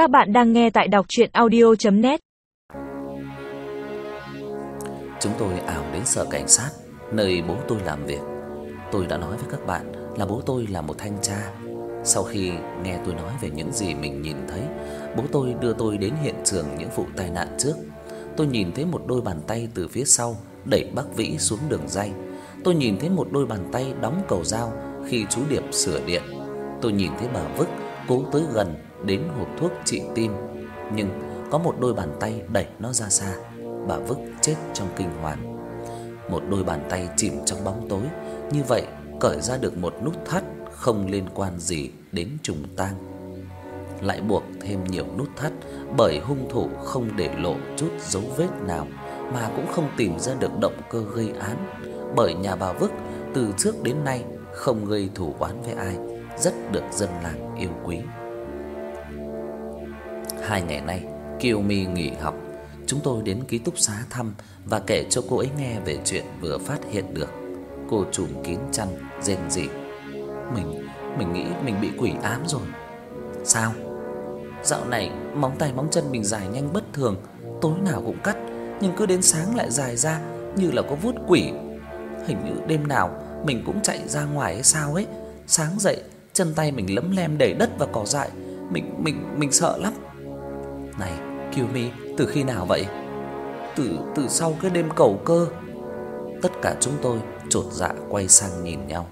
Các bạn đang nghe tại đọc chuyện audio.net Chúng tôi ảo đến sở cảnh sát, nơi bố tôi làm việc. Tôi đã nói với các bạn là bố tôi là một thanh tra. Sau khi nghe tôi nói về những gì mình nhìn thấy, bố tôi đưa tôi đến hiện trường những vụ tai nạn trước. Tôi nhìn thấy một đôi bàn tay từ phía sau đẩy bác Vĩ xuống đường dây Tôi nhìn thấy một đôi bàn tay đóng cầu dao khi chú Điệp sửa điện. Tôi nhìn thấy bà Vức cố tới gần đến hộp thuốc trị tim, nhưng có một đôi bàn tay đẩy nó ra xa. Bà Vức chết trong kinh hoàng. Một đôi bàn tay chìm trong bóng tối, như vậy cởi ra được một nút thắt không liên quan gì đến trùng tang. Lại buộc thêm nhiều nút thắt bởi hung thủ không để lộ chút dấu vết nào mà cũng không tìm ra được động cơ gây án, bởi nhà bà Vức từ trước đến nay không gây thù oán với ai, rất được dân làng yêu quý. Hai ngày nay, Kiều My nghỉ học, chúng tôi đến ký túc xá thăm và kể cho cô ấy nghe về chuyện vừa phát hiện được. Cô trùm kín chăn, rên rỉ. Mình mình nghĩ mình bị quỷ ám rồi. Sao? Dạo này móng tay móng chân mình dài nhanh bất thường, tối nào cũng cắt, nhưng cứ đến sáng lại dài ra như là có vuốt quỷ. Hình như đêm nào mình cũng chạy ra ngoài hay sao ấy. Sáng dậy, chân tay mình lấm lem đầy đất và cỏ dại, mình mình mình sợ lắm. Này, Kiyomi từ khi nào vậy? Từ từ sau cái đêm cầu cơ. Tất cả chúng tôi chột dạ quay sang nhìn nhau.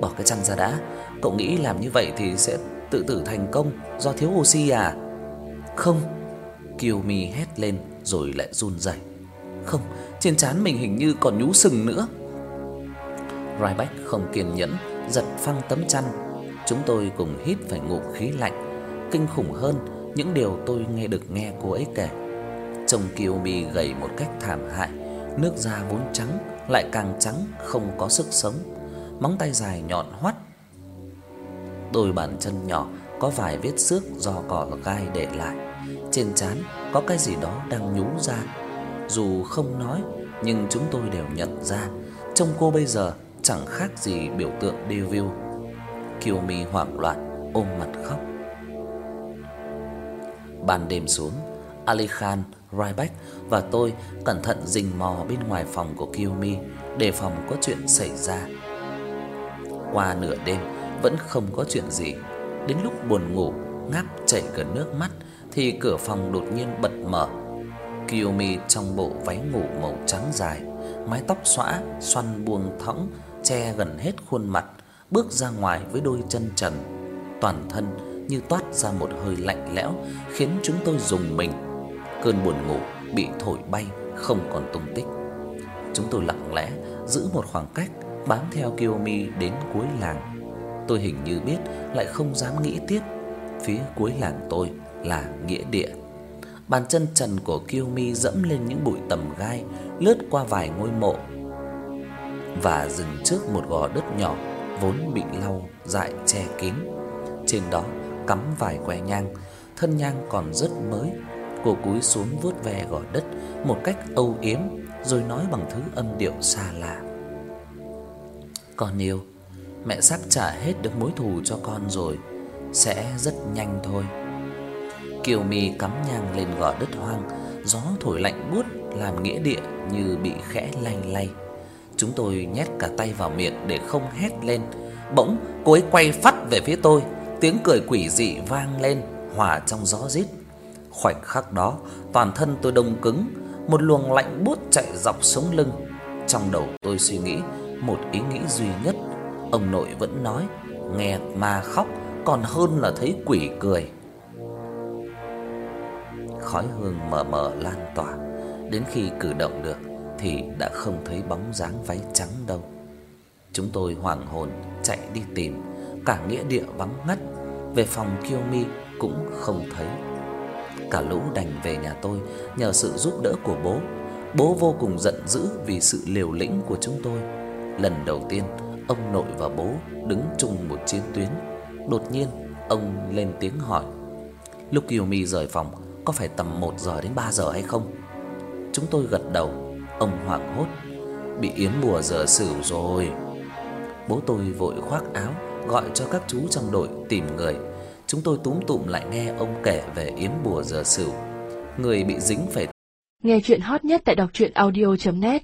Bỏ cái chăn ra đã, cậu nghĩ làm như vậy thì sẽ tự tử thành công do thiếu oxy à? Không. Kiyomi hét lên rồi lại run rẩy. Không, trên trán mình hình như còn nhú sừng nữa. Ryback không kiên nhẫn, giật phăng tấm chăn. Chúng tôi cùng hít phải ngụm khí lạnh. Kinh khủng hơn những điều tôi nghe được nghe cô ấy kể. Chồng Kiều gầy một cách thảm hại, nước da vốn trắng lại càng trắng không có sức sống, móng tay dài nhọn hoắt. Đôi bàn chân nhỏ có vài vết xước do cỏ gai để lại, trên trán có cái gì đó đang nhú ra. Dù không nói nhưng chúng tôi đều nhận ra, trông cô bây giờ chẳng khác gì biểu tượng devil. Kiều Mi hoảng loạn ôm mặt khóc. Ban đêm xuống, Ali Khan, Ryback và tôi cẩn thận rình mò bên ngoài phòng của Kiyomi để phòng có chuyện xảy ra. Qua nửa đêm vẫn không có chuyện gì. Đến lúc buồn ngủ, ngáp chảy cả nước mắt thì cửa phòng đột nhiên bật mở. Kiyomi trong bộ váy ngủ màu trắng dài, mái tóc xõa xoăn buông thõng che gần hết khuôn mặt, bước ra ngoài với đôi chân trần, toàn thân như toát ra một hơi lạnh lẽo khiến chúng tôi rùng mình. Cơn buồn ngủ bị thổi bay không còn tung tích. Chúng tôi lặng lẽ giữ một khoảng cách bám theo Kiyomi đến cuối làng. Tôi hình như biết lại không dám nghĩ tiếp. Phía cuối làng tôi là nghĩa địa. Bàn chân trần của Kiyomi dẫm lên những bụi tầm gai, lướt qua vài ngôi mộ và dừng trước một gò đất nhỏ vốn bị lau dại che kín. Trên đó cắm vài que nhang, thân nhang còn rất mới. Cô cúi xuống vuốt ve gò đất một cách âu yếm rồi nói bằng thứ âm điệu xa lạ. Con yêu, mẹ sắp trả hết được mối thù cho con rồi, sẽ rất nhanh thôi. Kiều Mi cắm nhang lên gò đất hoang, gió thổi lạnh buốt làm nghĩa địa như bị khẽ lay lay. Chúng tôi nhét cả tay vào miệng để không hét lên. Bỗng cô ấy quay phắt về phía tôi, tiếng cười quỷ dị vang lên hòa trong gió rít. Khoảnh khắc đó, toàn thân tôi đông cứng, một luồng lạnh buốt chạy dọc sống lưng. Trong đầu tôi suy nghĩ một ý nghĩ duy nhất, ông nội vẫn nói, nghe ma khóc còn hơn là thấy quỷ cười. Khói hương mờ mờ lan tỏa, đến khi cử động được thì đã không thấy bóng dáng váy trắng đâu. Chúng tôi hoảng hồn chạy đi tìm, cả nghĩa địa vắng ngắt, về phòng Kiyomi cũng không thấy. Cả lũ đành về nhà tôi nhờ sự giúp đỡ của bố. Bố vô cùng giận dữ vì sự liều lĩnh của chúng tôi. Lần đầu tiên, ông nội và bố đứng chung một chiến tuyến. Đột nhiên, ông lên tiếng hỏi: "Lúc Kiyomi rời phòng, có phải tầm 1 giờ đến 3 giờ hay không?" Chúng tôi gật đầu. Ông hoảng hốt: "Bị yếm bùa giờ xỉu rồi." Bố tôi vội khoác áo, gọi cho các chú trong đội tìm người. chúng tôi túm tụm lại nghe ông kể về yếm bùa giờ xỉu. Người bị dính phải Nghe chuyện hot nhất tại đọc truyện audio net